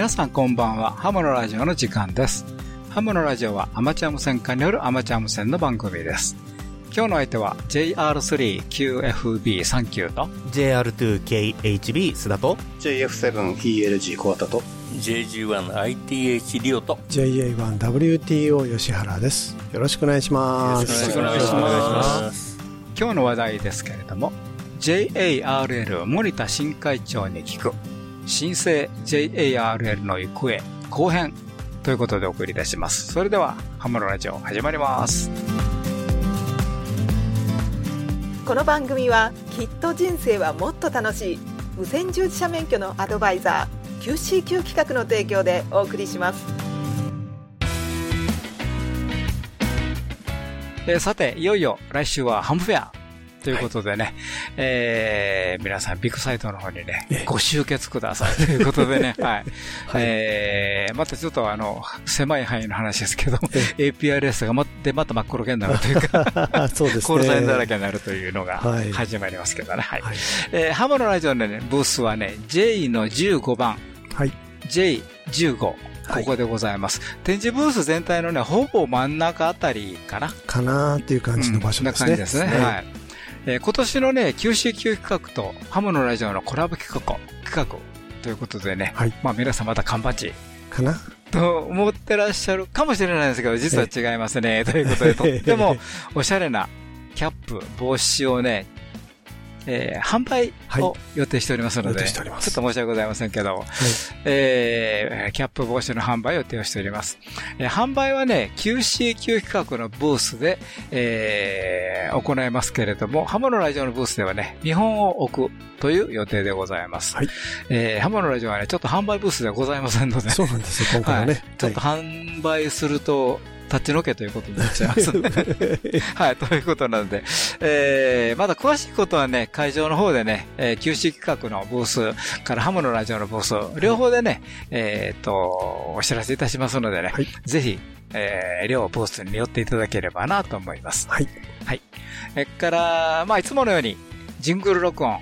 皆さんこんばんは。ハムのラジオの時間です。ハムのラジオはアマチュア無線化によるアマチュア無線の番組です。今日の相手は JR3QFB39 と JR2KHB 須田と JF7ELG 小畑と JG1ITH リオと JA1WTO 吉原です。よろしくお願いします。よろしくお願いします。今日の話題ですけれども JARL 森田新会長に聞く新生 JARL の行方後編ということでお送りいたします。それではハムのラジオ始まります。この番組はきっと人生はもっと楽しい無線従事者免許のアドバイザー QCQ 企画の提供でお送りします。えー、さて、いよいよ来週はハムフェアということでね、はい、えー、皆さんビッグサイトの方にね、ご集結ください ということでね、はい。はい、えー、またちょっとあの、狭い範囲の話ですけど、APRS がまでまた真っ黒けになるというか そうですね。コールサインだらけになるというのが始まりますけどね、はい。はい、えー、ハモのラジオのね、ブースはね、J の15番、はい。J15、ここでございます。はい、展示ブース全体のね、ほぼ真ん中あたりかな。かなっていう感じの場所ですね。うん、な感じですね。はい。えー、今年のね、QCQ 企画とハムのラジオのコラボ企画、企画ということでね、はい、まあ皆さんまた缶バッジ。かな？と思ってらっしゃるかもしれないですけど、実は違いますね。ということで、とってもおしゃれなキャップ、帽子をね、えー、販売を予定しておりますので、はい、ちょっと申し訳ございませんけど、はい、えー、キャップ帽子の販売を予定をしております。えー、販売はね、QCQ 企画のブースで、えー、行いますけれども、ハモのラジオのブースではね、見本を置くという予定でございます。はい、えー、ハモのラジオはね、ちょっと販売ブースではございませんので、そうなんですよ、今回はね。はい、ちょっと販売すると、立ち退けということになっちゃいますね。はい、ということなので、えー、まだ詳しいことはね、会場の方でね、えー、QC 企画のブースからハムのラジオのブース、両方でね、えっ、と、お知らせいたしますのでね、はい、ぜひ、えー、両ブースに寄っていただければなと思います。はい。はい。えから、まあ、いつものように、ジングル録音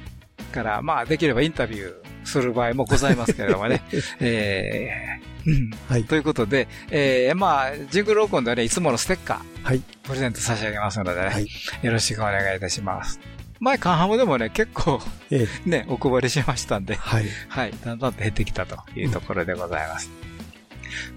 から、まあ、できればインタビューする場合もございますけれどもね、えー、はい。ということで、えー、まあ、ジングル録音ではね、いつものステッカー、はい。プレゼント差し上げますのでね、はい。よろしくお願いいたします。前、カンハムでもね、結構、ええ、ね、お配りしましたんで、はい。はい。だんだんと減ってきたというところでございます。うん、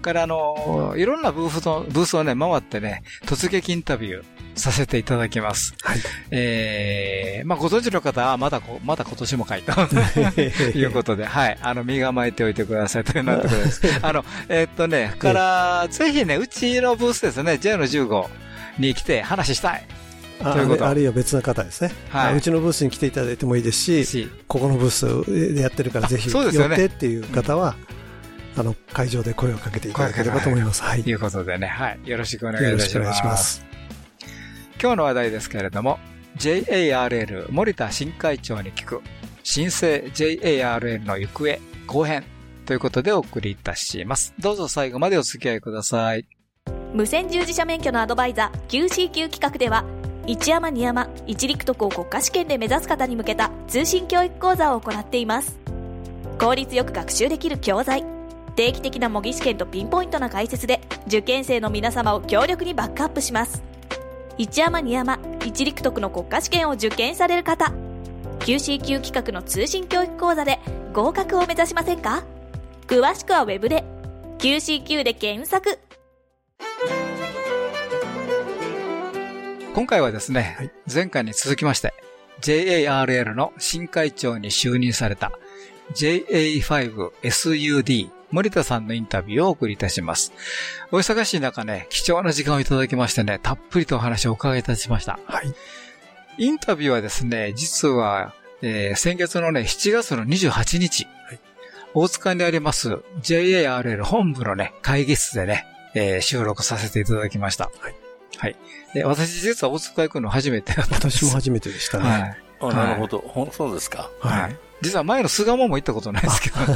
から、あの、いろんなブースの、ブースをね、回ってね、突撃インタビュー、させていただきます。はい。えー、まあ、ご存知の方は、まだこ、まだ今年も書いた。と いうことで、はい。あの、身構えておいてくださいというなところです。あの、えー、っとね、から、ぜひね、うちのブースですね、J の15に来て話したい。ということあるいは別の方ですね、はい、うちのブースに来ていただいてもいいですし、ここのブースでやってるからぜひ寄ってっていう方は、あの会場で声をかけていただければと思います。はい。ということでね、はい。よろしくお願いいたします。よろしくお願いします。今日の話題ですけれども、JARL 森田新会長に聞く新生 JARL の行方後編ということでお送りいたします。どうぞ最後までお付き合いください。無線従事者免許のアドバイザー QCQ 企画では一山二山一陸徳を国家試験で目指す方に向けた通信教育講座を行っています。効率よく学習できる教材定期的な模擬試験とピンポイントな解説で受験生の皆様を強力にバックアップします。一山二山一陸徳の国家試験を受験される方 QCQ 企画の通信教育講座で合格を目指しませんか？詳しくはウェブで QCQ で検索今回はですね、はい、前回に続きまして JARL の新会長に就任された JA5SUD 森田さんのインタビューをお送りいたします。お忙しい中ね、貴重な時間をいただきましてね、たっぷりとお話をお伺いいたしました。はい。インタビューはですね、実は、えー、先月のね、7月の28日、はい、大塚にあります JARL 本部のね、会議室でね、えー、収録させていただきました。はい。はい。で、私実は大塚行くの初めて私も初めてでしたね。はい。あなるほど、はい。そうですか。はい。実は前の巣鴨も行ったことないですけど、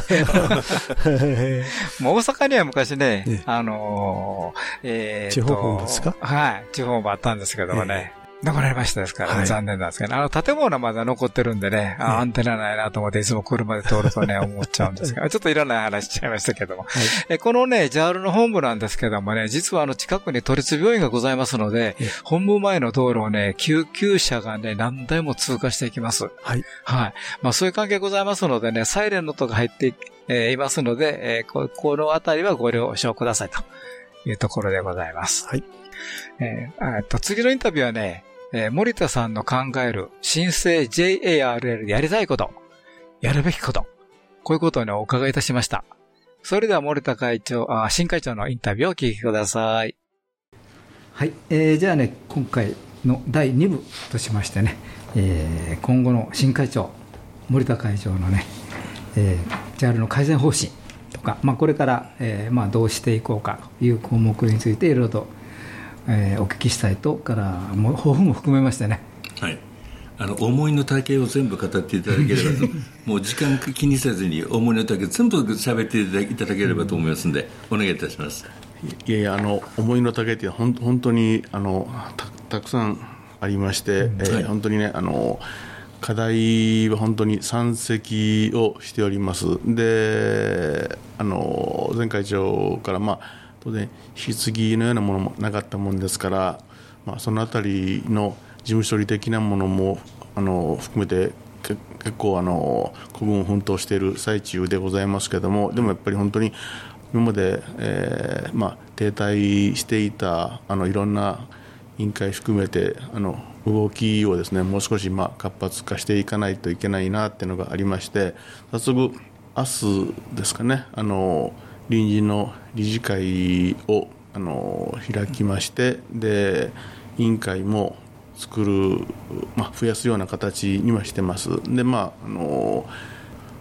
もう大阪には昔ね、あのー、えー、地方本部ですか？はい、地方本部あったんですけどもね、亡くなりましたですから、ねはい、残念なんですけど、あの建物はまだ残ってるんでね、あアンテナないなと思っていつも車で通るとね、思っちゃうんですけど、ちょっといらない話しちゃいましたけども。はい、えこのね、ジャールの本部なんですけどもね、実はあの近くに都立病院がございますので、本部前の道路をね、救急車がね、何台も通過していきます。はい。はい。まあそういう関係ございますのでね、サイレンの音が入ってえー、いますので、えー、ここのあたりはご了承くださいというところでございます。はい。えー、と次のインタビューはね、えー、森田さんの考える新生 JARL でやりたいこと、やるべきこと、こういうことをね、お伺いいたしました。それでは森田会長、あ新会長のインタビューをお聞きください。はい、えー、じゃあね、今回の第2部としましてね、えー、今後の新会長、森田会長のね、えー、JAL の改善方針とか、まあ、これから、えーまあ、どうしていこうかという項目についていろいろと、えー、お聞きしたいとからも抱負も含めましてね。はい。あの思いの丈を全部語っていただければと。もう時間気にせずに思いの丈全部喋っていただければと思いますので、お願いいたします。いやいやあの思いの丈って本当にあのたたくさんありまして、うん、えーはい、本当にねあの課題は本当に山積をしております。で、あの前会長からまあ当然引き継ぎのようなものもなかったもんですから、まあそのあたりの事務処理的なものもあの含めて結構あの孤軍奮闘している最中でございますけれども、でもやっぱり本当に今まで、えーまあ、停滞していたあのいろんな委員会含めてあの動きをですねもう少しまあ活発化していかないといけないなっていうのがありまして早速明日ですかねあの臨時の理事会をあの開きましてで委員会も作る、まあ、増やすような形にはしてます。でまああの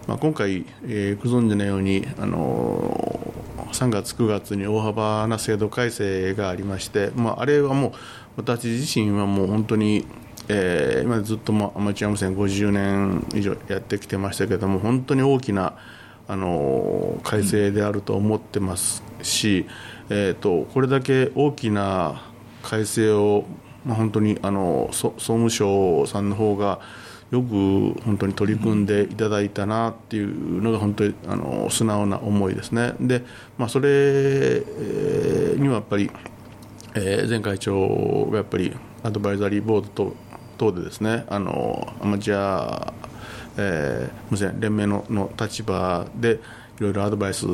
まあ、今回、えー、ご存知のようにあの3月、9月に大幅な制度改正がありまして、まあ、あれはもう私自身はもう本当に、えー、今ずっとアマチュア無線50年以上やってきてましたけども本当に大きなあの改正であると思ってますし、えーと、これだけ大きな改正を、まあ、本当にあの総務省さんの方がよく本当に取り組んでいただいたなっていうのが本当にあの素直な思いですね。で、まあ、それにはやっぱりえー、前会長がやっぱりアドバイザリーボードと等でですねあのアマチュア、えー、無線連盟のの立場でいろいろアドバイス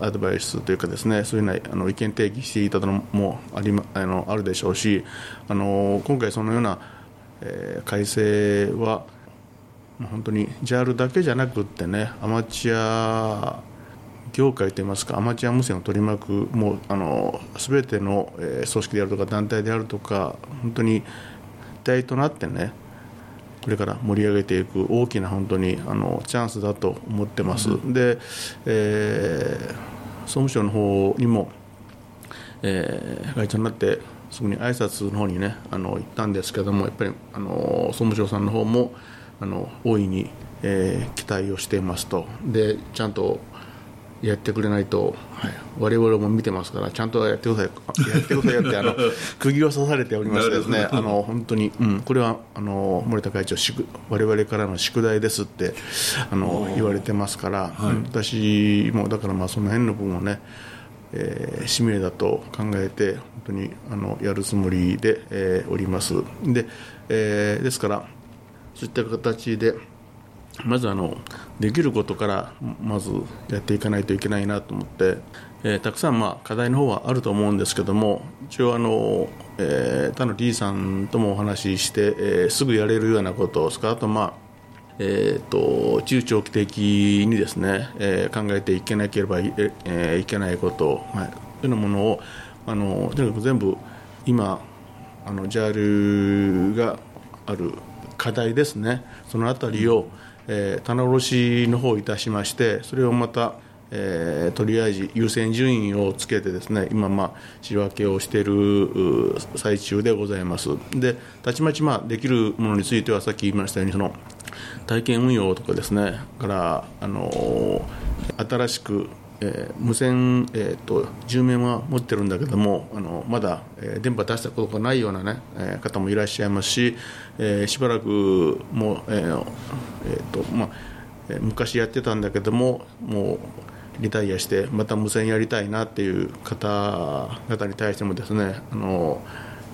アドバイスというかですねそういうようなあの意見提起していたのもありあのあるでしょうしあの今回そのような、えー、改正は本当に JAL だけじゃなくってねアマチュア業界といいますかアマチュア無線を取り巻くもうあの全ての、えー、組織であるとか団体であるとか本当に一体となってねこれから盛り上げていく大きな本当にあのチャンスだと思ってます、うん、で、えー、総務省の方にも、えー、会長になってすぐに挨拶の方にねあの行ったんですけどもやっぱりあの総務省さんの方もあの大いに、えー、期待をしていますと。でちゃんとやってくれないと、はい、我々も見てますからちゃんとやってください。やってくださいやってあの 釘を刺されておりましてですね。あの本当に、うん、これはあの森田会長我々からの宿題ですってあの言われてますから、はい、私もだからまあその辺の部分をねえー、使命だと考えて本当にあのやるつもりで、えー、おります。で,、えー、ですからそういった形でまずあのできることからまずやっていかないといけないなと思って、えー、たくさんまあ課題の方はあると思うんですけども一応あの、えー、他の D さんともお話しして、えー、すぐやれるようなことをあとまあえーと、中長期的にですね、えー、考えていけなければい,、えー、いけないこと、はい、というようなものをあのとにかく全部今あの JAL がある課題ですね。そのあたりを、うんえー、棚卸しの方をいたしましてそれをまた、えー、とりあえず優先順位をつけてですね今、まあ、仕分けをしている最中でございます。でたちまち、まあ、できるものについてはさっき言いましたようにその体験運用とかですねから、あの、新しくえー、無線、えーと、と10面は持ってるんだけどもあのまだ、えー、電波出したことがないような、ねえー、方もいらっしゃいますし、えー、しばらくも、えーえーとまあ、昔やってたんだけどももうリタイアしてまた無線やりたいなっていう方々に対してもですねあの、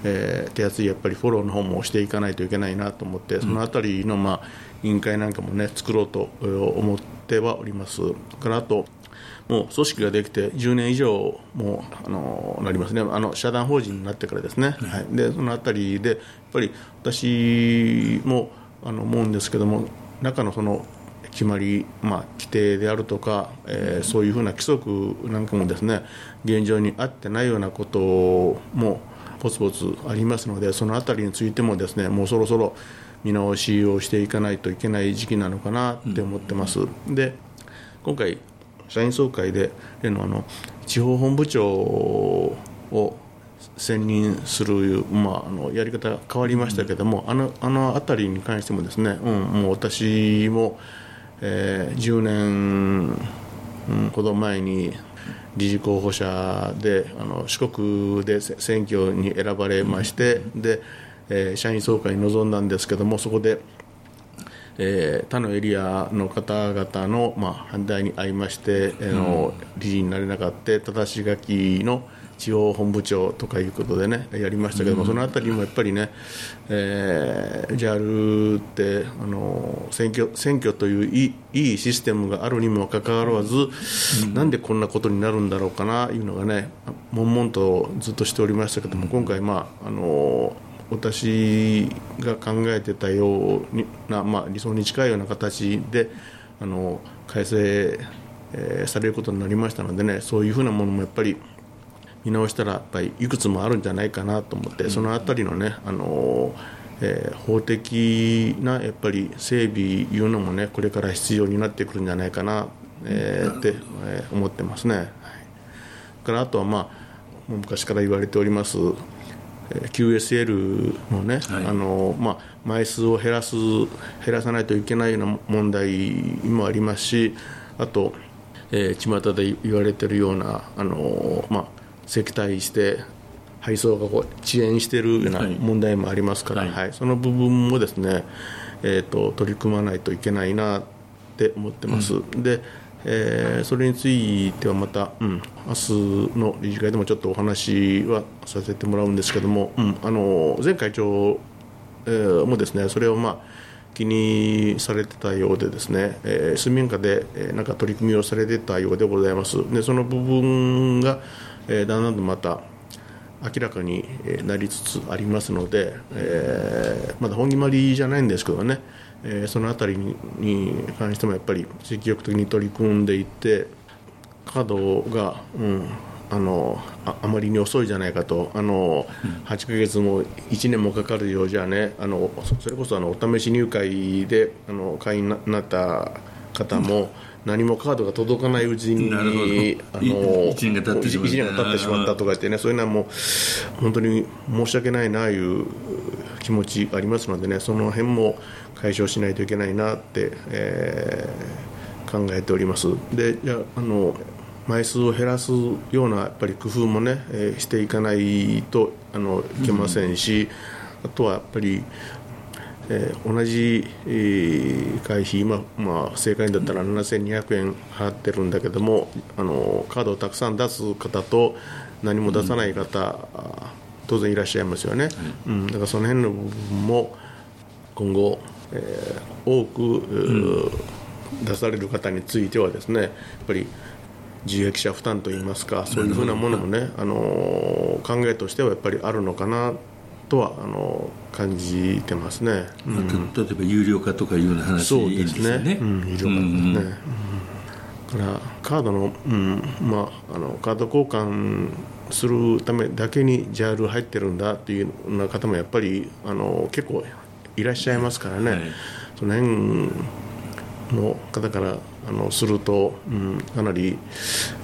えー、手厚いやっぱりフォローの方もしていかないといけないなと思ってそのあたりの、まあ、委員会なんかもね作ろうと思ってはおります。からあともう組織ができて10年以上もあのなりますね、あの社団法人になってからですね、はい、でそのあたりで、やっぱり私もあの思うんですけども、中のその決まり、まあ、規定であるとか、えー、そういうふうな規則なんかもですね現状に合ってないようなこともぽつぽつありますのでそのあたりについてもですねもうそろそろ見直しをしていかないといけない時期なのかなって思ってます。で今回社員総会でのあの地方本部長を選任する、まあ、あのやり方変わりましたけども、あのあの辺りに関してもですね、うん、もう私も、えー、10年、うん、ほど前に理事候補者であの四国で選挙に選ばれまして、でえー、社員総会に臨んだんですけどもそこでえー、他のエリアの方々の、まあ、反対に遭いまして、えー、の理事になれなかった正し書きの地方本部長とかいうことでねやりましたけども、うん、そのあたりもやっぱりね、えー、JAL ってあの選挙選挙といういいいいシステムがあるにもかかわらず、うん、なんでこんなことになるんだろうかないうのがね悶々とずっとしておりましたけども今回、まああの私が考えてたような、まあ、理想に近いような形であの改正、えー、されることになりましたのでねそういうふうなものもやっぱり見直したらやっぱりいくつもあるんじゃないかなと思って、そのあたりのねあの、えー、法的なやっぱり整備いうのもねこれから必要になってくるんじゃないかな、えー、って、えー、思ってますね。はい、からあとはまあ昔から言われております QSL のね、はい、あのまあ、枚数を減らす減らさないといけないような問題もありますしあと、えー、巷で言われているようなあの、まあ、積載して配送がこう遅延しているような問題もありますから、はい、はい、その部分もですね、えーと、取り組まないといけないなって思ってます。うん、でえー、それについてはまた、うん、明日の理事会でもちょっとお話はさせてもらうんですけども、うん、あの前会長、えー、もですねそれを、まあ、気にされてたようでですね、えー、水面下で、えー、なんか取り組みをされてたようでございます。でその部分が、えー、だんだんとまた明らかになりつつありますので、えー、まだ本決まりじゃないんですけどねえー、その辺りにに関してもやっぱり積極的に取り組んでいってカードが、うん、あのああまりに遅いじゃないかとあの、うん、8か月も1年もかかるようじゃねあのそれこそあのお試し入会であの会員になった方も、何もカードが届かないうちにあの1年が経ってしまったとか言ってねそういうのはもう本当に申し訳ないないう気持ちありますのでねその辺も解消しないといけないなって、えー、考えております。でじゃあの枚数を減らすようなやっぱり工夫もね、えー、していかないとあのいけませんし、うん、あとはやっぱり、えー、同じ、えー、会費今、まあ、正解だったら7200円払ってるんだけどもあのカードをたくさん出す方と何も出さない方、うん、当然いらっしゃいますよね、うん、だからその辺の部分も今後えー、多く、うん、出される方についてはですねやっぱり受益者負担といいますかそういうふうなものもね、あの考えとしてはやっぱりあるのかなとはあの感じてますね、うん、例えば有料化とかいうような話そうですね、ね。うん、有料化ですね、うんからカードの,、うんまあ、あのカード交換するためだけに JAL 入ってるんだっていうような方もやっぱりあの結構いらっしゃいますからね、はい、その辺の方からあのすると、うん、かなり、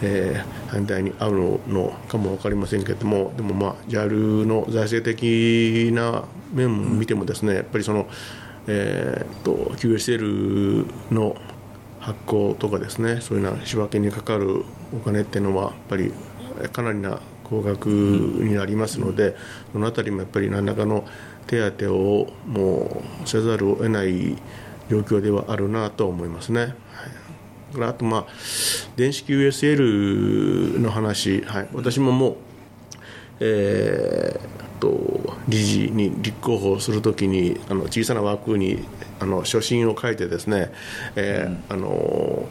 えー、反対に合うのかも分かりませんけれどもでも、まあ、JAL の財政的な面も見てもですねやっぱりその、えーと、QSL の発行とかですねそういうような仕分けにかかるお金っていうのはやっぱりかなりな高額になりますので、そのあたりもやっぱり何らかの手当をもうせざるを得ない状況ではあるなと思いますね。はい、あと、まあ、電子 QSL の話、はい、私ももう、えー、と理事に立候補するときにあの小さな枠にあの初心を書いてですね、えー、あの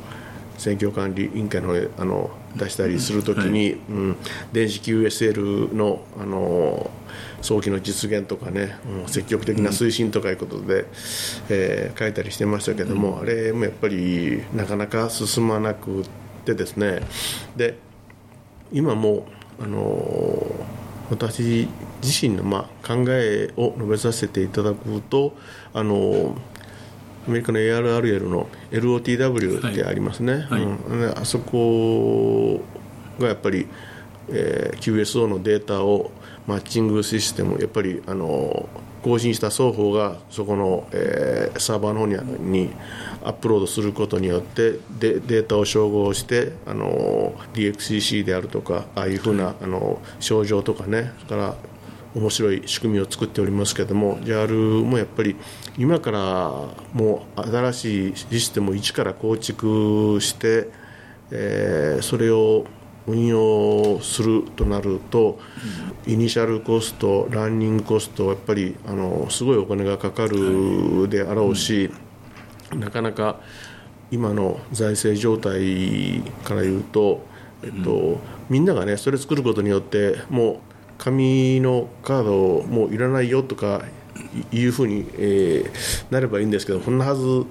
選挙管理委員会のあの出したりするときに、はい、うん、電子 QSL のあの早期の実現とかね、うん、積極的な推進とかいうことで、うん、えー、書いたりしてましたけども、うん、あれもやっぱりなかなか進まなくてですね。で今もあの私自身のまあ考えを述べさせていただくとあのアメリカの ARRL の LOTW ってありますね、はい。はい、うん、あそこがやっぱり、えー、QSO のデータをマッチングシステムやっぱりあの更新した双方がそこの、えー、サーバーの方ににアップロードすることによってでデータを照合してあの DXCC であるとかああいうふうなあの症状とかねそれから面白い仕組みを作っておりますけれども JAL もやっぱり今からもう新しいシステムを一から構築して、えー、それを運用するとなると、イニシャルコスト、ランニングコスト、やっぱりあのすごいお金がかかるであろうし、なかなか今の財政状態から言うと、えっと、みんながね、それ作ることによって、もう紙のカードもういらないよとかいうふうに、えー、なればいいんですけど、こんなはず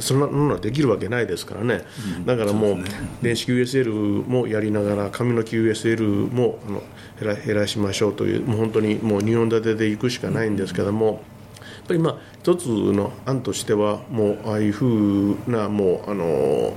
そんなのはできるわけないですからね、うん、だからもう、電子 QSL もやりながら、紙の QSL もあの減ら減らしましょうという、もう本当にもう2本立てでいくしかないんですけども、やっぱりまあ、一つの案としては、もうああいうふうな、もう、あの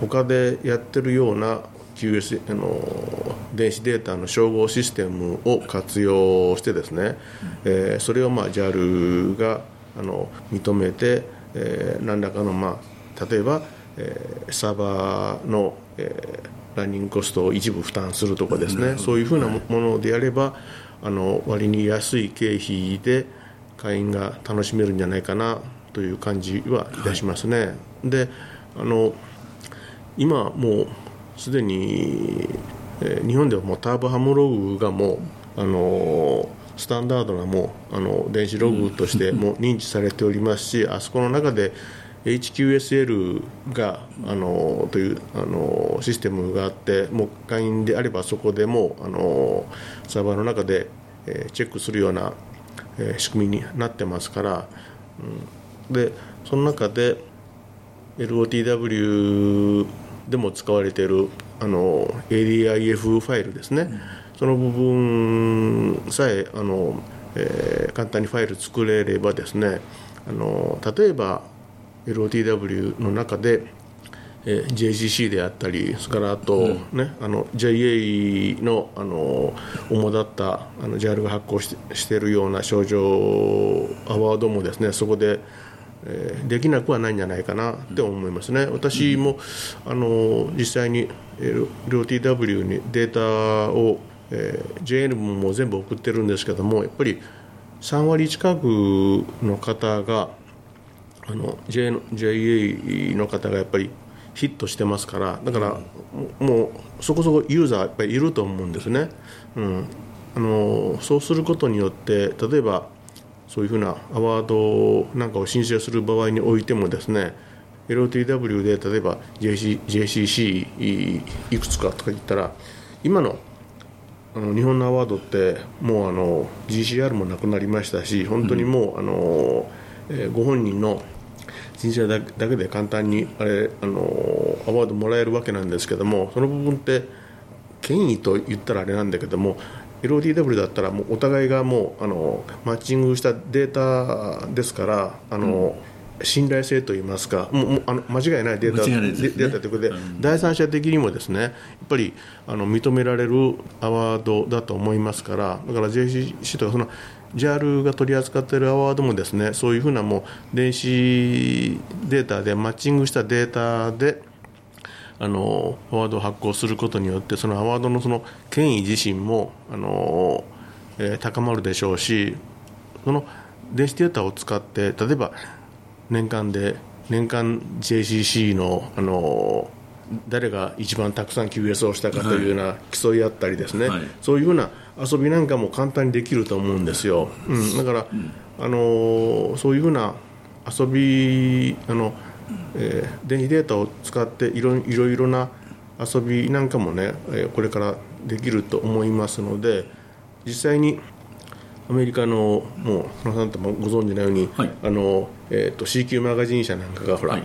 他でやってるような QS あの電子データの照合システムを活用してですね、えー、それをまあ JAL があの認めて、えー、何らかの、まあ、例えば、えー、サーバーの、えー、ランニングコストを一部負担するとかですね、そういうふうなものであればあの割に安い経費で会員が楽しめるんじゃないかなという感じはいたしますね。はい、であの今もうすでに、えー、日本ではもうターボハムログがもうあのスタンダードなもうあの電子ログとしても認知されておりますし、あそこの中で HQSL があのというあのシステムがあってもう会員であればそこでもあのサーバーの中で、えー、チェックするような、えー、仕組みになってますから、うん、でその中で LOTW でも使われているあの ADIF ファイルですね、うんその部分さえあの、えー、簡単にファイル作れればですねあの例えば LOTW の中で、えー、JCC であったりそれからあと、うん、ね、あの JA のあの主だったあの JAL が発行ししているような症状アワードもですねそこでえー、できなくはないんじゃないかなって思いますね、私もあの実際に LOTW にデータをえー、JN も全部送ってるんですけどもやっぱり3割近くの方があの JA の方がやっぱりヒットしてますからだからもうそこそこユーザーやっぱりいると思うんですね、うん、あのそうすることによって例えばそういうふうなアワードなんかを申請する場合においてもですね LOTW で例えば JC JCC いくつかとか言ったら今のあの日本のアワードってもうあの GCR もなくなりましたし本当にもう、あのえー、ご本人の人生だけで簡単にあれあのアワードもらえるわけなんですけどもその部分って権威と言ったらあれなんだけども LOTW だったらもうお互いがもうあのマッチングしたデータですからあの、信頼性といいますか、もうあの間違いないデータね、データということで、うん、第三者的にもですねやっぱりあの認められるアワードだと思いますから、だから JCC とかその JAL が取り扱っているアワードもですねそういうふうなもう電子データでマッチングしたデータであのアワードを発行することによってそのアワードのその権威自身もあの、えー、高まるでしょうしその電子データを使って例えば年間で年間 JCC のあの誰が一番たくさん QS をしたかというような競い合ったりですね、はい、そういうふうな遊びなんかも簡単にできると思うんですよ、うん、だから、うん、あのそういうふうな遊びあの、えー、電子データを使っていろいろいろな遊びなんかもね、えー、これからできると思いますので実際にアメリカのもう野さんともご存知のように、はい、あのえーと、CQ マガジン社なんかがほら、はい、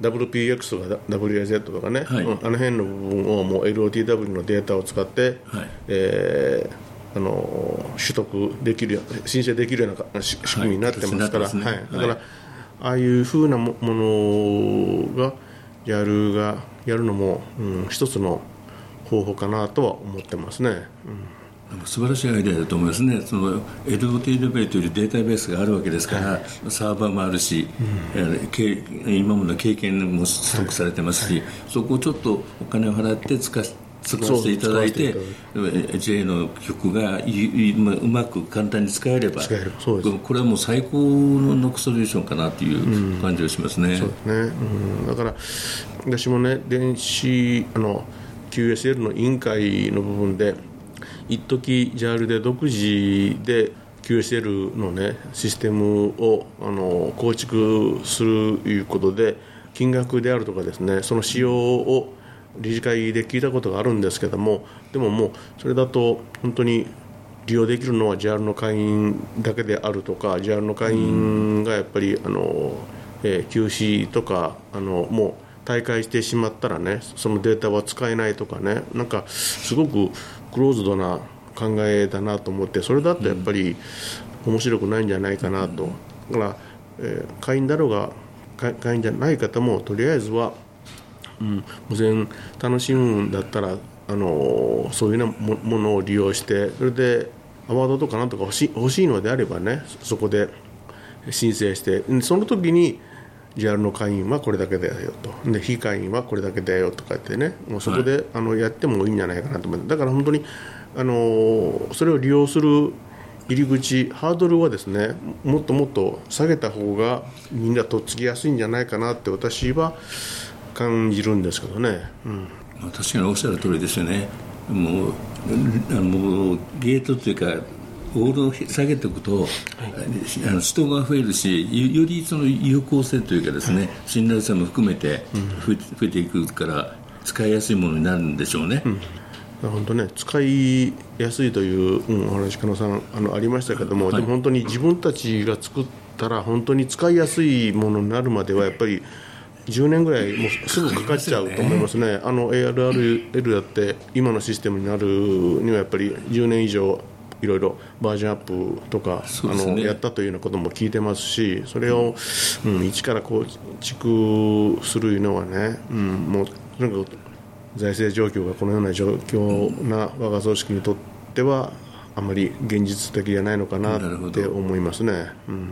WPX とか WAZ とかね、はい、あの辺の部分をもう LOTW のデータを使って、はい、えー、あの取得できる申請できるような仕組みになってますから、はい、ね、だから、ああいうふうなものがやるがやるのも、うん、一つの方法かなとは思ってますね。うん素晴らしいアイデアだと思いますね、その LOTW というデータベースがあるわけですから、はい、サーバーもあるし、うん、今までの経験も取得されてますし、はい、そこをちょっとお金を払って使使わせていただいて、JA の曲がうまく簡単に使えれば、これはもう最高のノックソリューションかなという感じがしますね。うん、そうですね、うん、だから私もね電子あの QSL の委員会の部分で一時 JAL で独自で QSL のね。システムをあの構築するいうことで金額であるとかですね。その仕様を理事会で聞いたことがあるんですけども。でももうそれだと本当に利用できるのは JAL の会員だけであるとか JAL の会員がやっぱりあの、えー、QC とかあのもう大会してしまったらねそのデータは使えないとかねなんかすごくクローズドな考えだなと思ってそれだとやっぱり面白くないんじゃないかなと。だから、えー、会員だろうが会員じゃない方もとりあえずは、うん、無線楽しむんだったら、あの、そういうようなものを利用してそれでアワードとかなんとか欲し欲しいのであればねそこで申請してその時に JAL の会員はこれだけだよと。で非会員はこれだけだよとか言ってね。もうそこで、はい、あのやってもいいんじゃないかなと思ってだから本当にあのそれを利用する入り口ハードルはですねもっともっと下げた方がみんなとっつきやすいんじゃないかなって私は感じるんですけどね、うん、確かにおっしゃる通りですよね。もうあのゲートというかオールを下げておくと、はい、あの人が増えるしよりその有効性というかですね、はい、信頼性も含めて増え,、ていくから使いやすいものになるんでしょうね。うん。本当ね。使いやすいという、うん、お話、加納さんあのありましたけども、はい、でも本当に自分たちが作ったら本当に使いやすいものになるまではやっぱり10年ぐらいもうすぐかかっちゃうと思いますね、すねあの ARRL だって今のシステムになるにはやっぱり10年以上いろいろバージョンアップとか、ね、あのやったというようなことも聞いてますしそれを、うん、一から構築するのはね、うん、もうとにかく財政状況がこのような状況な我が組織にとってはあまり現実的じゃないのかなって思いますね。うん。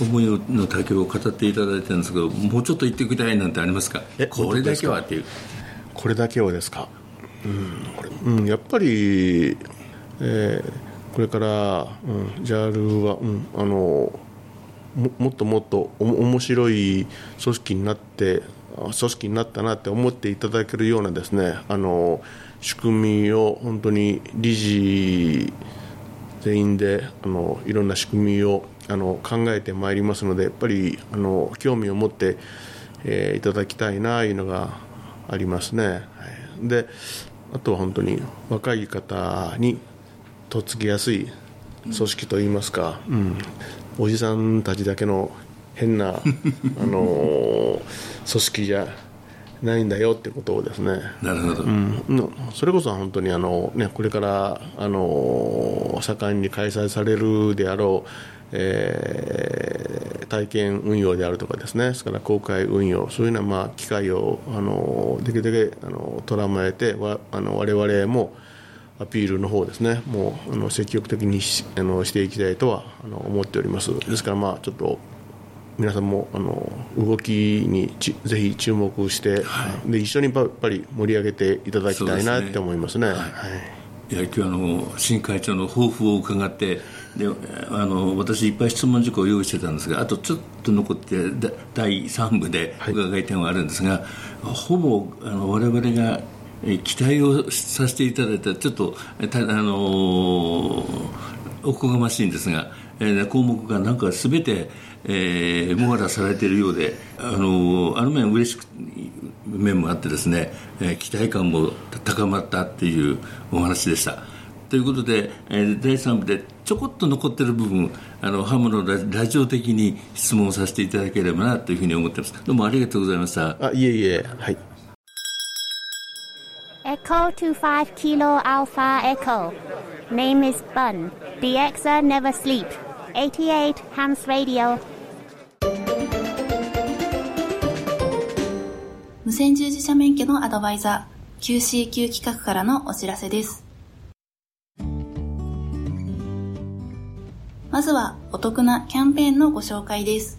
思いの丈を語っていただいたんですけどもうちょっと言ってくれなんてありますか？これだけはっていう。これだけはですか、うんうん、やっぱり、えー、これから、うん、JAL は、うん、あのももっともっとお面白い組織になって組織になったなって思っていただけるようなですねあの仕組みを本当に理事全員であのいろんな仕組みをあの考えてまいりますのでやっぱりあの興味を持って、えー、いただきたいなというのがありますね。であとは本当に若い方にとっつきやすい組織といいますか、うん、おじさんたちだけの変な、あの組織じゃないんだよってことをですね。なるほど、うん、それこそ本当にあの、ね、これからあの盛んに開催されるであろうえー、体験運用であるとかですね。ですから公開運用。そういうようなまあ機会をあのできるだけあの捉まえてわあの我々もアピールの方ですね。もうあの積極的にしあのしていきたいとはあの思っております。ですからまあちょっと皆さんもあの動きにちぜひ注目して、はい、で一緒にやっぱり盛り上げていただきたいなって思いますね。すねはい、いや今日あの新会長の抱負を伺ってであの私いっぱい質問事項を用意してたんですがあとちょっと残って第3部で伺いたいのがあるんですが、はい、ほぼあの我々が期待をさせていただいたちょっとあのおこがましいんですが、えー、項目がなんか全てえー、網羅されているようであのあの面嬉しく面もあってですね、えー、期待感も高まったっていうお話でした。ということで、えー、第3部でちょこっと残ってる部分あのハムのラジオ的に質問させていただければなというふうに思ってます。どうもありがとうございました。あいえいえはい。Echo 25 Kilo Alpha Echo Name is Bun The Exa never sleep 88 Hams Radio 無線従事者免許のアドバイザー QCQ 企画からのお知らせですまずはお得なキャンペーンのご紹介です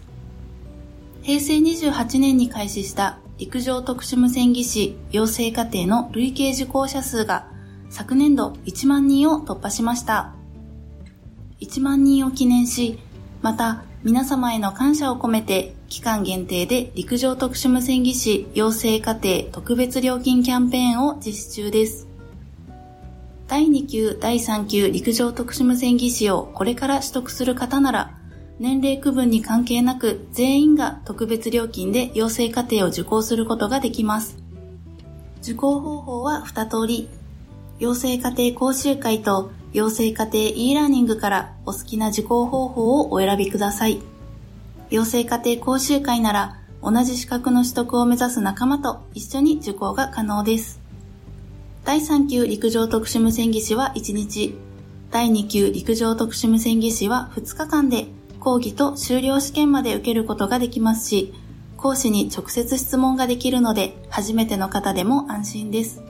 平成28年に開始した陸上特殊無線技師養成課程の累計受講者数が昨年度1万人を突破しました。1万人を記念し、また皆様への感謝を込めて期間限定で陸上特殊無線技師養成課程特別料金キャンペーンを実施中です。第2級、第3級陸上特殊無線技師をこれから取得する方なら、年齢区分に関係なく全員が特別料金で養成課程を受講することができます。受講方法は2通り。養成課程講習会と養成家庭 e ラーニングからお好きな受講方法をお選びください。養成家庭講習会なら同じ資格の取得を目指す仲間と一緒に受講が可能です。第3級陸上特殊無線技師は1日、第2級陸上特殊無線技師は2日間で講義と修了試験まで受けることができますし、講師に直接質問ができるので初めての方でも安心です。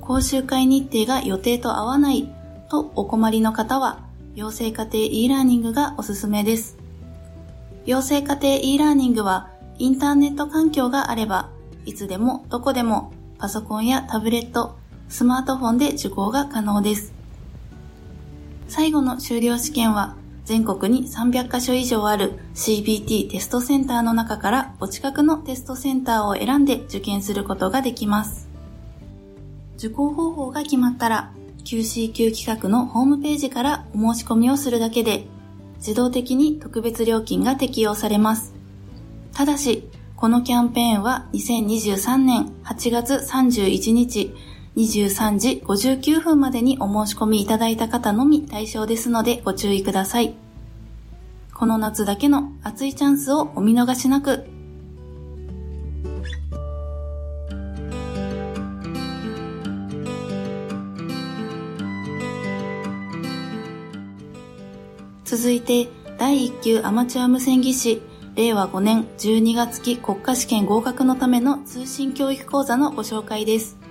講習会日程が予定と合わないとお困りの方は、養成家庭 e ラーニングがおすすめです。養成家庭 e ラーニングは、インターネット環境があれば、いつでもどこでもパソコンやタブレット、スマートフォンで受講が可能です。最後の修了試験は、全国に300カ所以上ある CBT テストセンターの中からお近くのテストセンターを選んで受験することができます。受講方法が決まったら、QCQ 企画のホームページからお申し込みをするだけで、自動的に特別料金が適用されます。ただし、このキャンペーンは2023年8月31日23時59分までにお申し込みいただいた方のみ対象ですのでご注意ください。この夏だけの熱いチャンスをお見逃しなく。続いて、第1級アマチュア無線技師、令和5年12月期国家試験合格のための通信教育講座のご紹介です。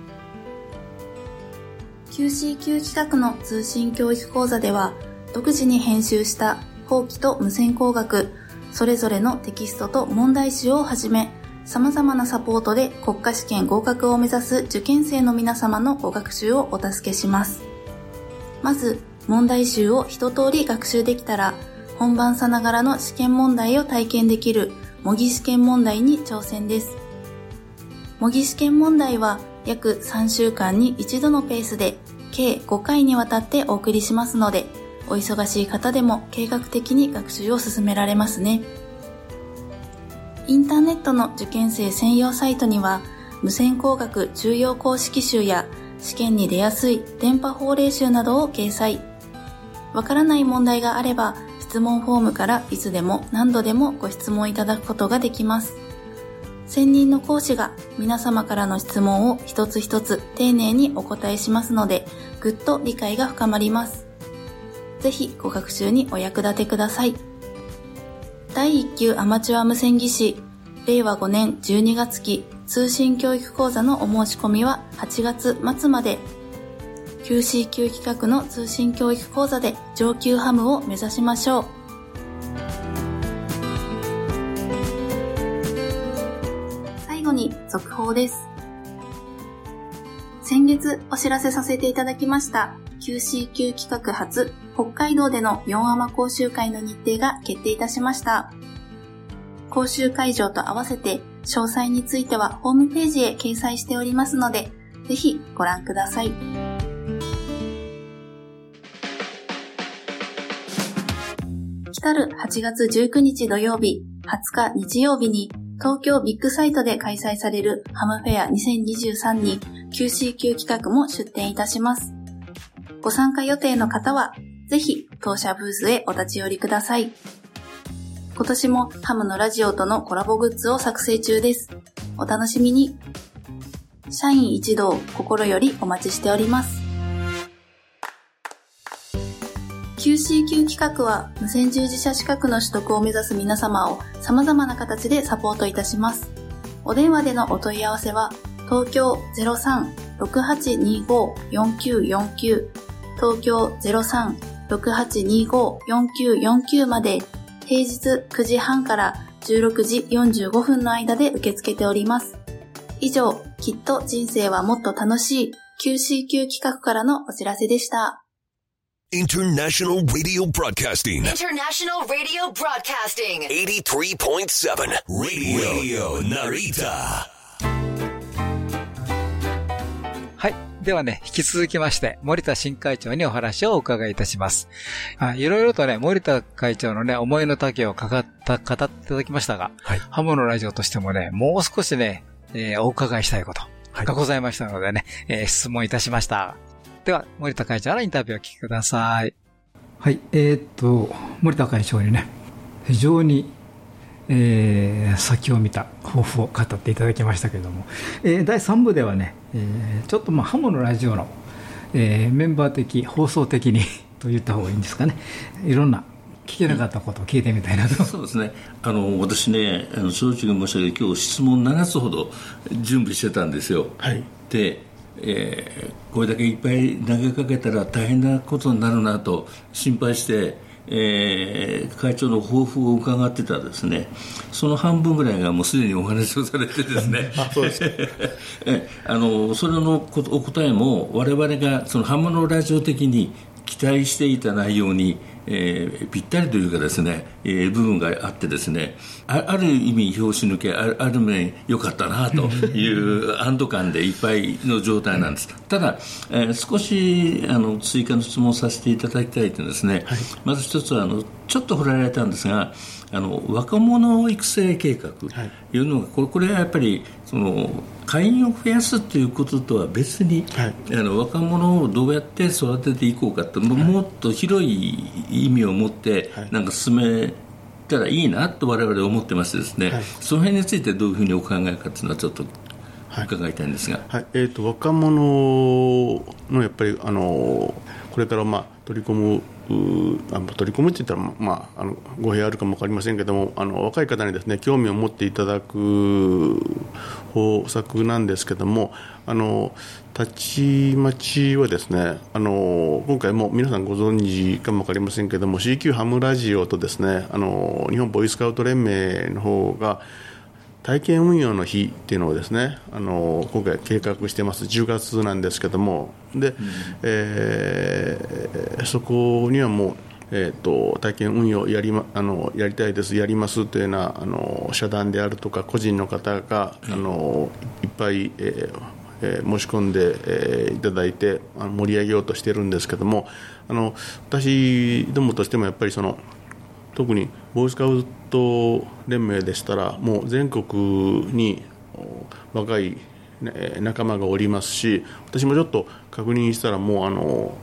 QCQ 企画の通信教育講座では、独自に編集した法規と無線工学、それぞれのテキストと問題集をはじめ、様々なサポートで国家試験合格を目指す受験生の皆様のご学習をお助けします。まず、問題集を一通り学習できたら、本番さながらの試験問題を体験できる模擬試験問題に挑戦です。模擬試験問題は約3週間に一度のペースで計5回にわたってお送りしますので、お忙しい方でも計画的に学習を進められますね。インターネットの受験生専用サイトには、無線工学重要公式集や試験に出やすい電波法令集などを掲載。わからない問題があれば、質問フォームからいつでも何度でもご質問いただくことができます。専任の講師が皆様からの質問を一つ一つ丁寧にお答えしますので、ぐっと理解が深まります。ぜひご学習にお役立てください。第1級アマチュア無線技師、令和5年12月期通信教育講座のお申し込みは8月末まで QC 級企画の通信教育講座で上級ハムを目指しましょう。続報です。先月お知らせさせていただきました QC 級企画初北海道での4アマ講習会の日程が決定いたしました。講習会場と合わせて詳細についてはホームページへ掲載しておりますので、ぜひご覧ください。来る8月19日土曜日、20日日曜日に東京ビッグサイトで開催されるハムフェア2023に QCQ 企画も出展いたします。ご参加予定の方は、ぜひ当社ブースへお立ち寄りください。今年もハムのラジオとのコラボグッズを作成中です。お楽しみに。社員一同心よりお待ちしております。QCQ 企画は無線従事者資格の取得を目指す皆様を様々な形でサポートいたします。お電話でのお問い合わせは、東京03-6825-4949東京03-6825-4949まで平日9時半から16時45分の間で受け付けております。以上、きっと人生はもっと楽しい QCQ 企画からのお知らせでした。International Radio Broadcasting. International Radio Broadcasting. 83.7 Radio, Radio Narita. はい。ではね、引き続きまして、森田新会長にお話をお伺いいたします。あいろいろとね、森田会長のね、思いの丈をかかった、語っていただきましたが、はい、ハモのラジオとしてもね、もう少しね、えー、お伺いしたいことがございましたのでね、はい、えー、質問いたしました。では、森田会長のインタビューをお聞きください。はい、えー、っと、森田会長にね、非常に、えー、先を見た抱負を語っていただきましたけれども、えー、第3部ではね、えー、ちょっとまあ、ハモのラジオの、えー、メンバー的、放送的に と言った方がいいんですかね、いろんな聞けなかったことを聞いてみたいなと、そうですね。あの私ねあの正直申し上げ今日質問7つほど準備してたんですよ、はい、でえー、これだけいっぱい投げかけたら大変なことになるなと心配して、えー、会長の抱負を伺ってたですね。その半分ぐらいがもうすでにお話をされてですね。あそうです。えあのそれのお答えも我々がそのハムのラジオ的に期待していた内容にえー、ぴったりというかですね、えー、部分があってですねあある意味拍子抜けあるある面良かったなという安堵感でいっぱいの状態なんです。ただ、えー、少しあの追加の質問をさせていただきたいとですね、はい、まず一つはあのちょっと振られたんですがあの若者育成計画。とい。うのが、これこれはやっぱりその会員を増やすということとは別に、はい、あの若者をどうやって育てていこうかと、はい、もっと広い意味を持って、なんか進めたらいいなと我々は思ってましてですね、その辺についてどういうふうにお考えかというのはちょっと伺いたいんですが、はい。えーと、若者のやっぱりあのこれからまあ取り込むあ取り込むって言ったら、まあ、あの語弊あるかも分かりませんけどもあの若い方にですね興味を持っていただく方策なんですけどもあのたちまちはですねあの今回も皆さんご存知かも分かりませんけども CQ ハムラジオとですねあの日本ボーイスカウト連盟の方が体験運用の日っていうのをですねあの今回計画してます。10月なんですけども。で、うん、えー、そこにはもうえーと、体験運用やり,、ま、あのやりたいです、やりますというようなあの社団であるとか個人の方が、うん、あのいっぱい、えーえー、申し込んで、えー、いただいてあの盛り上げようとしてるんですけども。あの私どもとしてもやっぱりその特にボーイスカウト連盟でしたらもう全国に若い仲間がおりますし私もちょっと確認したらもうあの、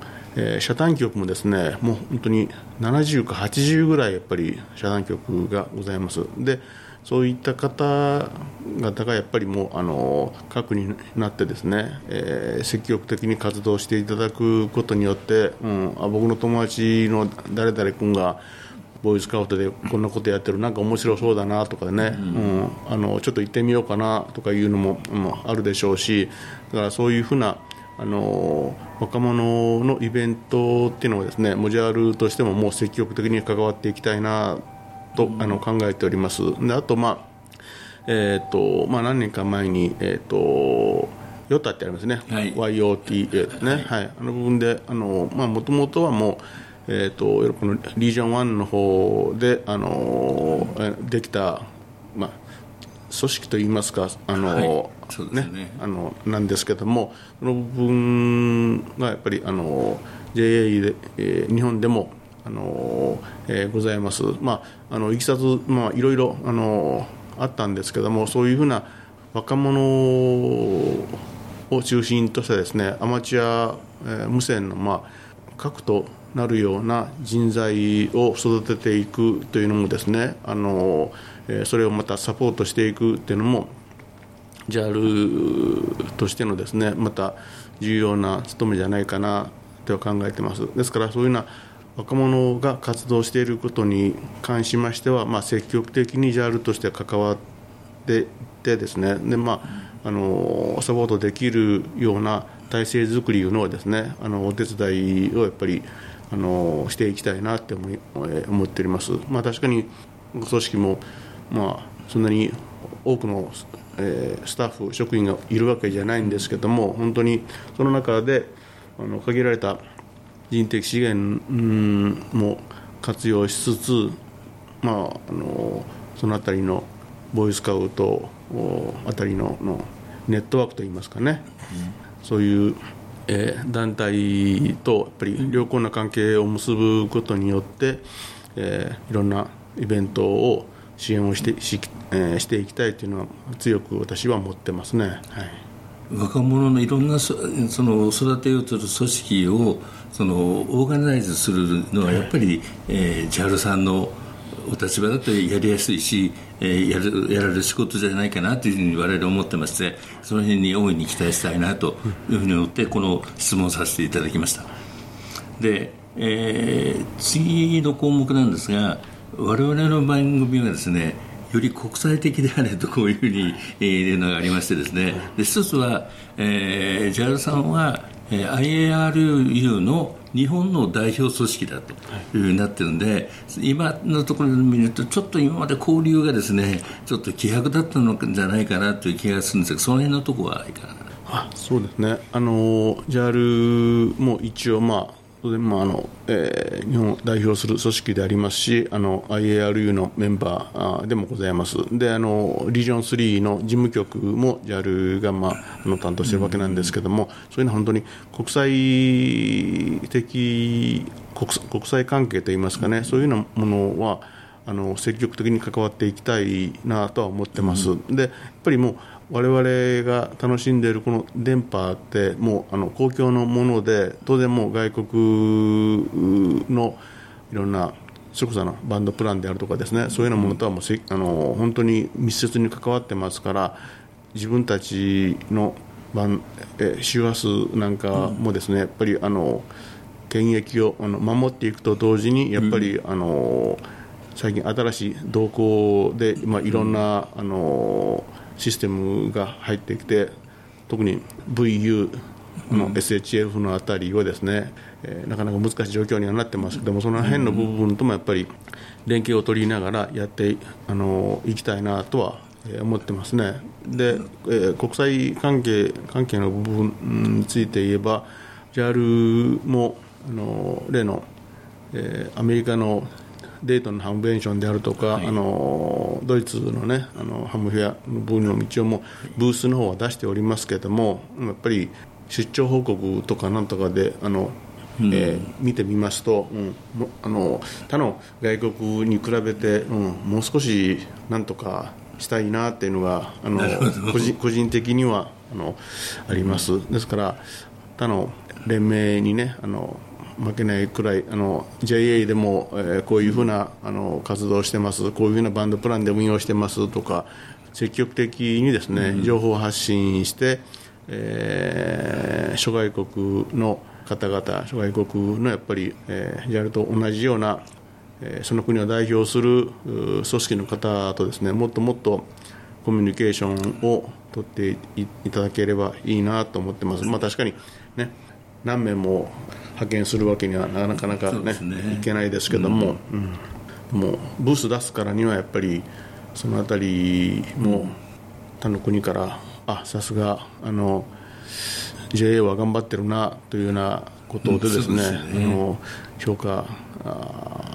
社団局もですねもう本当に70か80ぐらいやっぱり社団局がございます。でそういった方々がやっぱりもうあの核になってですね、えー、積極的に活動していただくことによって、うん、あ僕の友達の誰々君がボーイスカウトでこんなことやってるなんか面白そうだなとかね、うん、うん、あのちょっと行ってみようかなとかいうのも、うん、あるでしょうしだからそういうふうなあの若者のイベントっていうのはですねモジャールとしてももう積極的に関わっていきたいなと、あの考えております。であとまあえーとまあ、何年か前に、えーと、ヨタってありますね、はい、YOTA ね、はい、あの部分でもともとはもうえーと、ヨーロッパのリージョン1の方で、あのできた、まあ、組織といいますか、あの、はいね、ね、あのなんですけども、その部分がやっぱりあの JA で、えー、日本でもあの、えー、ございます。まああのいきさつまあいろいろあのあったんですけども、そういうふうな若者を中心としたですねアマチュア、えー、無線のまあ核となるような人材を育てていくというのもですねあのそれをまたサポートしていくというのも JAL としてのですねまた重要な務めじゃないかなと考えてます。ですからそういうような若者が活動していることに関しましては、まあ、積極的に JAL として関わっていてですねで、まあ、あのサポートできるような体制づくりのはですねあのお手伝いをやっぱりあのしていきたいなって思い思っております。まあ、確かに組織も、まあ、そんなに多くの、えー、スタッフ職員がいるわけじゃないんですけども本当にその中であの限られた人的資源、うん、も活用しつつ、まあ、あのその辺りのボーイスカウトあたりののネットワークといいますかね、うん、そういうえー、団体とやっぱり良好な関係を結ぶことによって、えー、いろんなイベントを支援をしてし,、えー、していきたいというのは強く私は思ってますね。はい若者のいろんなその育てようとする組織をそのオーガナイズするのはやっぱり、えー、JAL さんのお立場だとやりやすいし、えー、やるやられる仕事じゃないかなというふうに我々思ってましてその辺に大いに期待したいなというふうに思ってこの質問させていただきました。で、えー、次の項目なんですが我々の番組はですねより国際的であれとこういうふうに、えー、いうのがありましてですね。で一つは、えー、JAL さんは、えー、IARU の日本の代表組織だというふうになってるんで、今のところで見ると、ちょっと今まで交流がですね、ちょっと希薄だったのじゃないかなという気がするんですが、その辺のところはいかがあそうですね、あの JAL も一応、まあ、でまああのえー、日本を代表する組織でありますしあの IARU のメンバーでもございます。であのリージョン3の事務局も JAL が、まあ、あの担当しているわけなんですけども、そういうのは本当に国際的国国際関係といいますかねそういうようなものはあの積極的に関わっていきたいなとは思ってます。でやっぱりもう我々が楽しんでいるこの電波ってもうあの公共のもので当然もう外国のいろんなそこそのバンドプランであるとかですねそういうようなものとはもうあの本当に密接に関わってますから自分たちの番え周波数なんかもですねやっぱりあの権益をあの守っていくと同時にやっぱり、あの最近新しい動向で、まあ、いろんな、あのシステムが入ってきて特に VU の SHF のあたりはですね、えー、なかなか難しい状況にはなってます。けどもその辺の部分ともやっぱり連携を取りながらやってあのいきたいなとは思ってますね。で、えー、国際関係関係の部分について言えば JAL もあの例の、えー、アメリカのデートのハムベンションであるとか、はい、あのドイツの,、ね、あのハムフェアの分の道をもブースの方は出しておりますけれどもやっぱり出張報告とかなんとかであのえー、見てみますと、うん、あの他の外国に比べて、うん、もう少しなんとかしたいなっていうのがあの個人個人的にはあのあります。ですから他の連盟にねあの負けないくらいあの JA でも、えー、こういうふうなあの活動をしてますこういうふうなバンドプランで運用してますとか積極的にですね、情報発信して、えー、諸外国の方々諸外国のやっぱり、えー、JAL と同じような、えー、その国を代表する組織の方とですねもっともっとコミュニケーションを取っていただければいいなと思ってます。まあ、確かにね何名も派遣するわけにはなかなかね、ね、いけないですけども、うん、うん、もうブース出すからにはやっぱりその辺りも他の国からあさすがあの JA は頑張ってるなというようなことでですね,、あの評価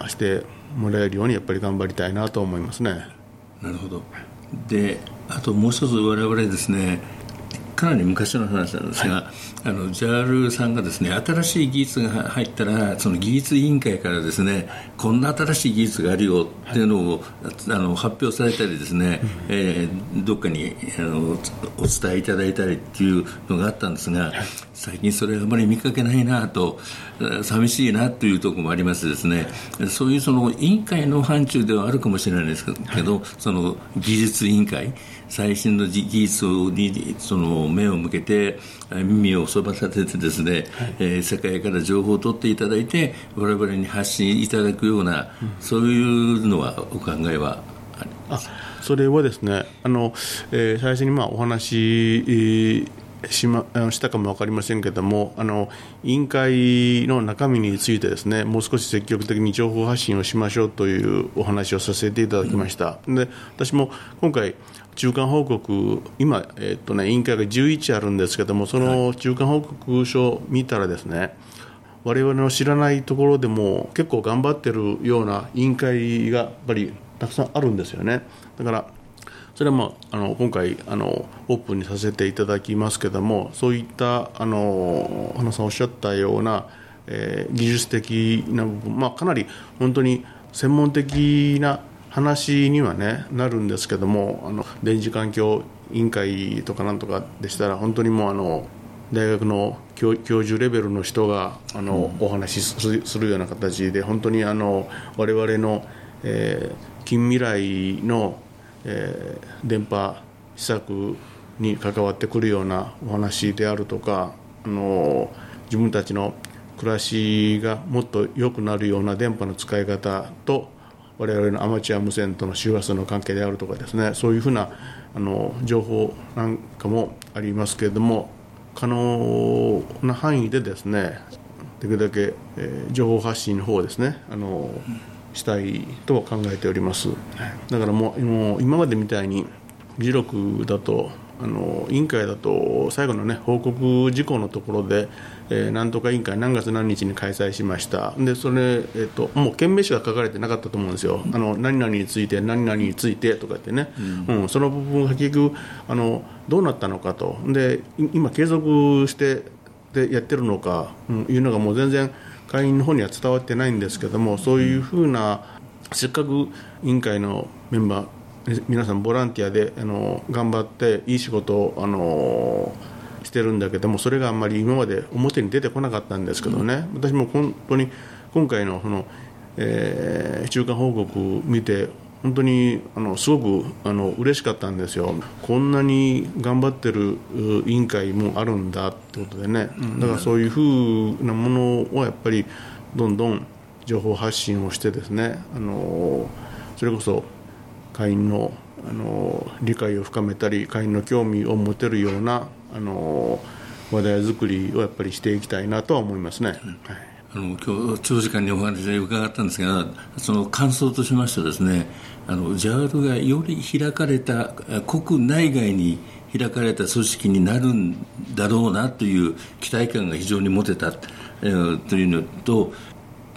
してもらえるようにやっぱり頑張りたいなと思いますね。なるほど。であともう一つ我々ですねかなり昔の話なんですが、はい、あの JAL さんがですね新しい技術が入ったらその技術委員会からですねこんな新しい技術があるよっていうのを、はい、あの発表されたりですね、うん、えー、どっかにあのお伝えいただいたりっていうのがあったんですが、はい、最近それあまり見かけないなと寂しいなというところもありましてですねそういうその委員会の範疇ではあるかもしれないですけど、その技術委員会最新の技術にその目を向けて耳をそば立ててですね、はい、えー、世界から情報を取っていただいて我々に発信いただくような、うん、そういうのはお考えはありますそれはですねあの、えー、最初にまあお話、えーしましたかも分かりませんけれどもあの委員会の中身についてですねもう少し積極的に情報発信をしましょうというお話をさせていただきました、うん、で私も今回中間報告今、えーとね、委員会が11あるんですけどもその中間報告書を見たらですね我々の知らないところでも結構頑張ってるような委員会がやっぱりたくさんあるんですよね。だからそれは、まあ、あの今回あのオープンにさせていただきますけどもそういったあの花さんおっしゃったような、えー、技術的な部分、まあ、かなり本当に専門的な話には、ね、なるんですけどもあの電磁環境委員会とかなんとかでしたら本当にもうあの大学の教授レベルの人があの、うん、お話しするような形で本当にあの我々の、えー、近未来のえー、電波施策に関わってくるようなお話であるとかあの自分たちの暮らしがもっと良くなるような電波の使い方と我々のアマチュア無線との周波数の関係であるとかですねそういうふうなあの情報なんかもありますけれども可能な範囲でですねできるだけ、えー、情報発信の方をですねあの、うんしたいと考えております。だからもうもう今までみたいに議事録だとあの委員会だと最後の、ね、報告事項のところで、えー、なんとか委員会何月何日に開催しました。でそれ、えーと、もう件名詞が書かれてなかったと思うんですよ。あの何々について何々についてとかってね、うん、うん、その部分が結局あのどうなったのかと。で今継続してでやってるのか、うん、いうのがもう全然会員の方には伝わってないんですけどもそういうふうなせっかく委員会のメンバー皆さんボランティアであの頑張っていい仕事をあのしてるんだけどもそれがあんまり今まで表に出てこなかったんですけどね、私も本当に今回のその、えー、中間報告見て本当にあのすごくあの嬉しかったんですよ、こんなに頑張ってる委員会もあるんだってことでね、だからそういうふうなものをやっぱりどんどん情報発信をしてですね、あのそれこそ会員のあの理解を深めたり、会員の興味を持てるようなあの話題作りをやっぱりしていきたいなとは思いますね。はいあの今日長時間にお話を伺ったんですがその感想としましてですねあの JAL がより開かれた国内外に開かれた組織になるんだろうなという期待感が非常に持てた、えー、というのと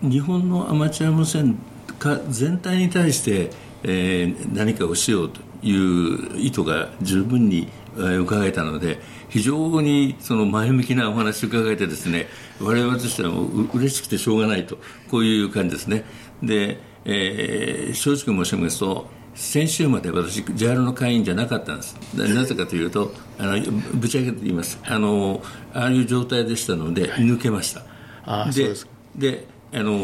日本のアマチュア無線化全体に対して、えー、何かをしようという意図が十分に伺えたので非常にその前向きなお話を伺えてですね我々としてはもう嬉しくてしょうがないとこういう感じですね。で、えー、正直申し上げますと先週まで私 JAL の会員じゃなかったんです。なぜかというとあのぶち上げて言います。あのああいう状態でしたので抜けました。あでであの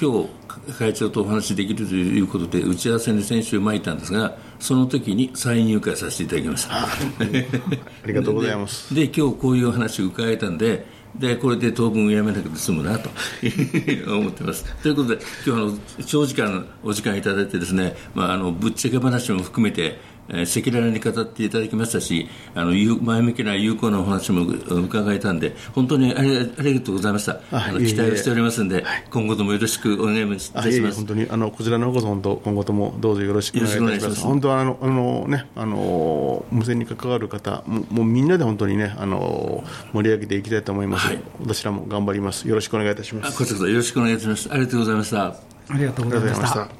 今日会長とお話しできるということで打ち合わせに先週参ったんですがその時に再入会させていただきました ありがとうございますで今日こういう話を伺えたんででこれで当分やめなくて済むなと 思ってます。ということで、今日あの長時間お時間いただいてですね、まあ、あのぶっちゃけ話も含めて、えー、赤裸々に語っていただきましたし、あの前向きな有効なお話も伺えたんで、本当にありありがとうございました。あの期待をしておりますんで、今後ともよろしくお願いいたします。本当にあのこちらのこそ本当今後ともどうぞよろしくお願いいたします。本当はあのあのねあの無線に関わる方ももうみんなで本当にねあの盛り上げていきたいと思います。はい、私らも頑張ります。よろしくお願いいたします。こちらこそよろしくお願いします。ありがとうございました。ありがとうございました。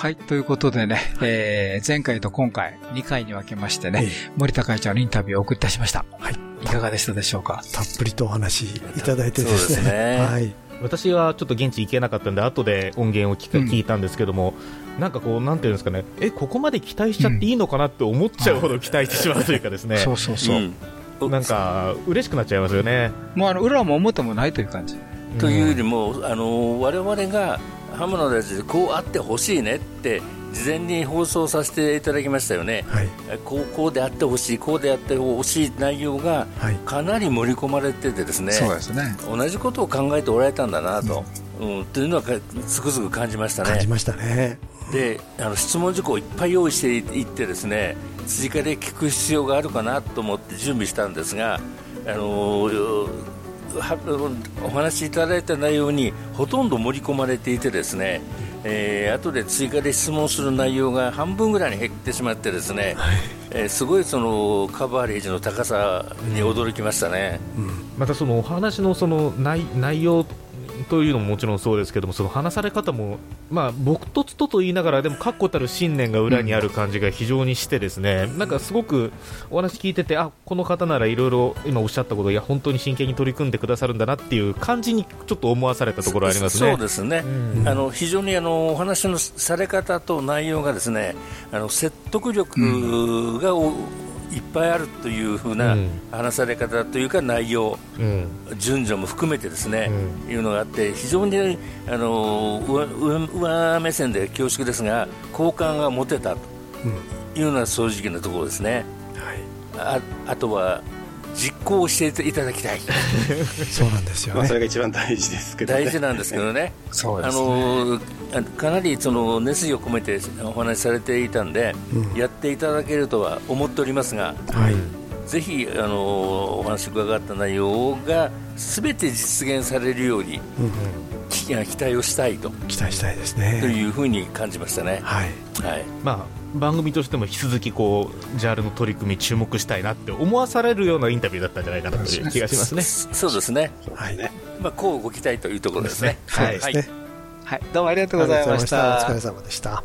はい、ということでね、えー、前回と今回、2回に分けましてね、森田会長のインタビューをお送りいたしました。はい。いかがでしたでしょうか？たっぷりとお話いただいてですね。そうですね。はい。私はちょっと現地行けなかったんで後で音源を聞,、聞いたんですけども、うん、なんかこうなんていうんですかね。えここまで期待しちゃっていいのかなって思っちゃうほど期待してしまうというかですね、そうそうそう、うん、なんか嬉しくなっちゃいますよね。もうあの裏も表もないという感じ、というよりもあの我々がハムのラジでこうあってほしいねって事前に放送させていただきましたよね、はい、こうこうであってほしいこうであってほしい内容がかなり盛り込まれててですね,、そうですね。同じことを考えておられたんだなと、うん、うん、というのはつくづく感じましたね。感じましたね。であの質問事項をいっぱい用意していってですね追加で聞く必要があるかなと思って準備したんですがあのお話しいただいた内容にほとんど盛り込まれていてですね、えー、後で追加で質問する内容が半分ぐらいに減ってしまってですね、はい、えー、すごいそのカバーレージの高さに驚きましたね、うん、またそのお話のその内内容というのももちろんそうですけどもその話され方も、まあ、僕とつとと言いながらでも確固たる信念が裏にある感じが非常にしてですね、なんかすごくお話聞いててあこの方ならいろいろ今おっしゃったこといや本当に真剣に取り組んでくださるんだなっていう感じにちょっと思わされたところありますね。そうですね、うん、あの非常にあのお話のされ方と内容がですねあの説得力が、うんいっぱいあるというふうな話され方というか内容、うん、順序も含めてですね、うん、いうのがあって非常にあの上上目線で恐縮ですが好感が持てたというのは正直なところですね。はい、ああとは実行していただきたい。そうなんですよ、ね、まあ、それが一番大事ですけど、ね、大事なんですけどね。そうですね。あのかなりその熱意を込めてお話しされていたんで、うん、やっていただけるとは思っておりますが、はい、ぜひあのお話伺った内容がすべて実現されるように、うん期待をしたいと期待したいですねというふうに感じましたね。はい、はいまあ番組としても引き続きこう JAL の取り組み注目したいなって思わされるようなインタビューだったんじゃないかなという気がしますね。そうですね。はいね。まあこうご期待というところですね。はい。はい。はい、どうもありがとうございました。お疲れ様でした。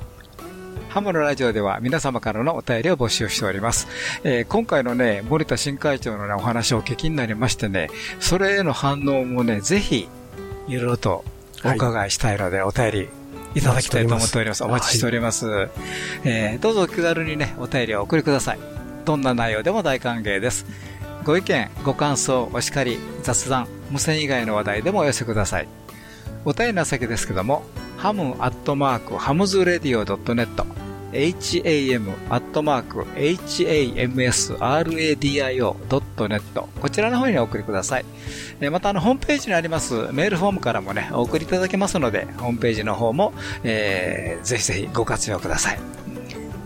ハムのラジオでは皆様からのお便りを募集しております。えー、今回のね、森田新会長の、ね、お話をお聞きになりましてね、それへの反応もね、ぜひ、いろいろとお伺いしたいので、お便りいただきたいと思っております。お待ちしております。はい、えー、どうぞ気軽にね、お便りをお送りください。どんな内容でも大歓迎です。ご意見、ご感想、お叱り、雑談、無線以外の話題でもお寄せください。お便りの先ですけども、 ham アットマーク hamsradio .net ham.hamsradio.net こちらの方にお送りください。また、あの、ホームページにありますメールフォームからもね、お送りいただけますので、ホームページの方も、えー、ぜひぜひご活用ください。今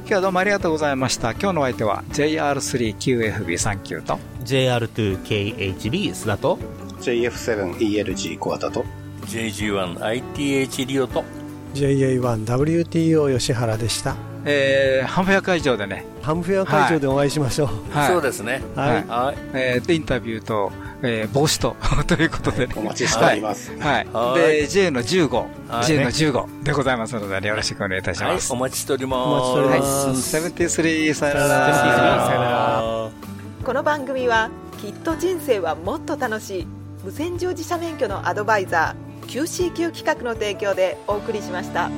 日はどうもありがとうございました。今日のお相手は JR3QFB39 と JR2KHB 須田と JF7ELG 小型と JG1ITH リオと JA1WTO 吉原でした。えー、ハムフェア会場でね。ハムフェア会場でお会いしましょう。はい、そうですね。はい。はい、えー、で、インタビューと、えー、帽子と、ということで、ね、お待ちしております。はい。はい、で、J の15、J の15でございますので、よろしくお願いいたします。はい、お待ちしております。お待ちしております。はい、73、さよなら。さよなら。この番組は、きっと人生はもっと楽しい、無線乗自社免許のアドバイザー、QCQ 企画の提供でお送りしました。